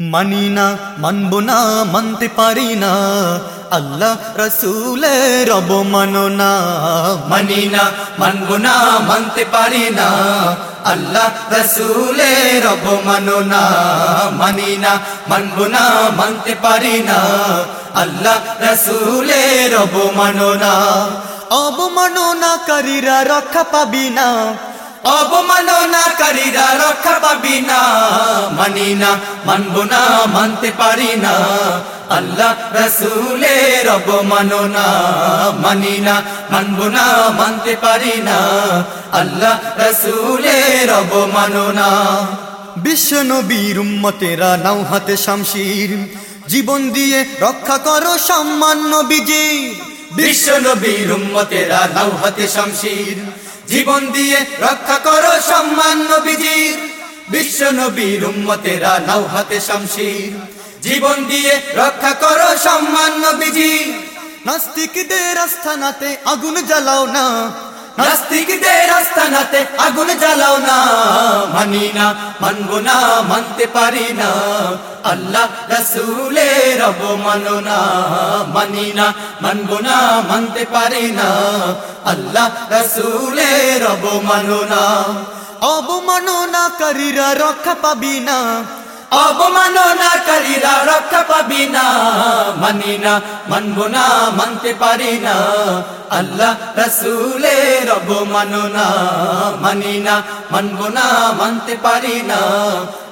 মানি না, মানব না, মানতে পারি না। আল্লাহ রসুলের অবমাননা। মানি না, মানব না, মানতে পারি না। আল্লাহ রসুলের অবমাননা। মানি না, মানব না, মানতে পারি না। আল্লাহ রসুলের অবমাননা। অবমাননাকারীরা রক্ষা পাবি না। অবমাননাকারীরা রক্ষা পাবি না মানি না মানব না মানতে পারি না। আল্লাহ রসুলের অবমাননা মানি না মানব না মানতে পারি না। আল্লাহ রসুলের অবমাননা বিশ্ব নবীর উম্মতেরা নাও হাতে শামশির। জীবন দিয়ে রক্ষা করো সম্মান নবীজি। বিশ্ব নবীর উম্মতেরা নাও হাতে শমশির। জীবন দিয়ে রক্ষা করো সম্মান নবীজির। বিশ্ব নবীর উম্মতেরা নাও হাতে শমশির। জীবন দিয়ে রক্ষা করো সম্মান নবীজির নাস্তিকদের আস্থানাতে আগুন জ্বালাও না। নাস্তিকদের আস্তানাতে আগুন জ্বালাও না। মানি না মানব না মানতে পারি না। আল্লাহ রসুলের অবমাননা মানি না মানব না মানতে পারি না। আল্লাহ রসুলের অবমাননা অবমাননাকারীরা রক্ষা পাবি না। অবমাননাকারীরা রক্ষা পাবি না। মানি না মানব না মানতে পারি না। আল্লাহ রসুলের অবমাননা। মানি না মানব না মানতে পারি না।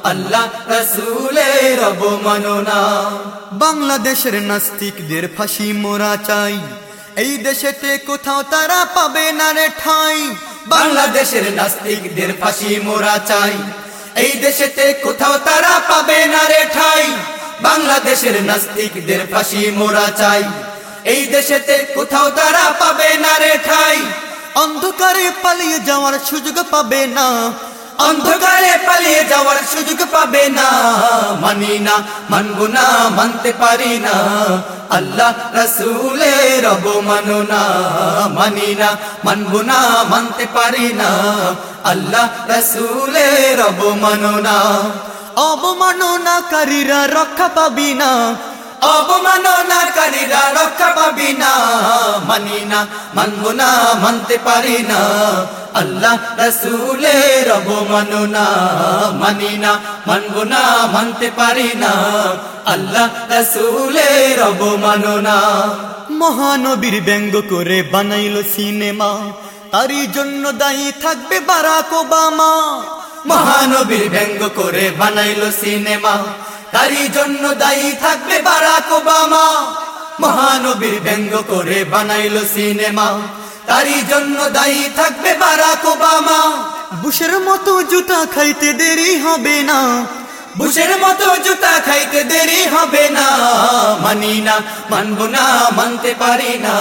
আল্লাহ রসুলের অবমাননা। বাংলাদেশের নাস্তিকদের ফাঁসি মোরা চাই। এই দেশেতে কোথাও তারা পাবে না রে ঠাই। বাংলাদেশের নাস্তিকদের ফাঁসি মোরা চাই। এই দেশেতে কোথাও তারা পাবে না রে ঠাই। বাংলাদেশের নাস্তিকদের ফাঁসি মোরা চাই। এই দেশেতে কোথাও তারা পাবে না রে ঠাই। অন্ধকারে পালিয়ে যাওয়ার সুযোগ পাবে না। অন্ধকারে পালিয়ে যাওয়ার সুযোগ পাবে না। মানি না, মানব না, মানতে পারি না। আল্লাহ রসুলের অবমাননা। মানি না, মানব না, মানতে পারি না। আল্লাহ রসুলের অবমাননা। অবমাননাকারীরা রক্ষা পাবি না। অবমাননাকারীরা রক্ষা পাবি না। মানি না, মানব না, মানতে পারি না। আল্লাহ রসুলের অবমাননা মানি না মানব না মানতে পারি না। আল্লাহ রসুলের অবমাননা। মহানবীর ব্যঙ্গ করে বানাইল সিনেমা। তারই জন্য দায়ী থাকবে বারাক ওবামা। মহানবীর ব্যঙ্গ করে বানাইলো সিনেমা। তারই জন্য দায়ী থাকবে বারাক ওবামা। মহানবীর ব্যঙ্গ করে বানাইলো সিনেমা। তারই জন্য দায়ী থাকবে বারাক ওবামা। বুশের মতো জুতা খাইতে দেরি হবে না। বুশের মতো জুতা খাইতে দেরি হবে না। মানি না মানব না মানতে পারি না।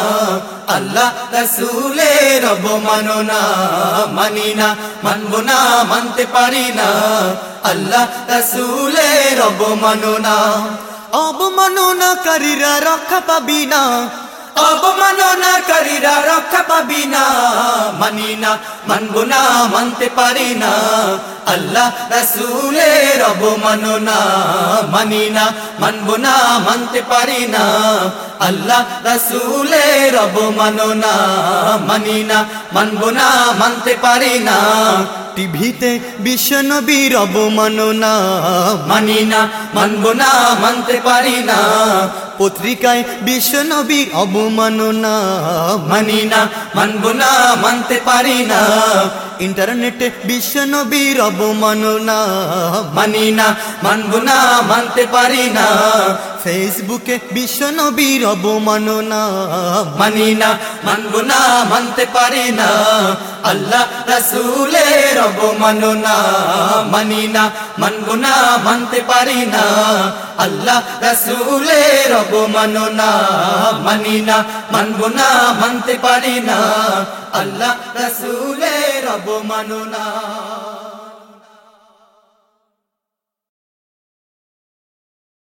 আল্লাহ রসুলের অবমাননা। মানি না মানব না মানতে পারি না। আল্লাহ রসুলের অবমাননা। অবমাননাকারীরা রক্ষা পাবি না। অবমাননাকারীরা রক্ষা পাবি না, মানি না, মানব না, মানতে পারি না। আল্লাহ রসুলের অবমাননা, মানি না, মানব না, মানতে পারি না। আল্লাহ রসুলের অবমাননা, মানি না, মানব না, মানতে পারি না। টিভিতে বিশ্ব নবীর অবমাননা মানি না, মানব না, মানতে পারি না। পত্রিকায় বিশ্ব নবীর অবমাননা মানি না, মানব না, মানতে পারি না। ইন্টারনেটে বিশ্ব নবীর অবমাননা মানি না, মানব না, মানতে পারি না। ফেসবুকে বিশ্ব নবীর অবমাননা। মানি না, মানব না, মানতে পারি না। আল্লাহ রসুলের অবমাননা। মানি না, মানব না, মানতে পারি না। আল্লাহ রসুলের অবমাননা। মানি না, মানব না, মানতে পারি না। আল্লাহ রসুলের অবমাননা।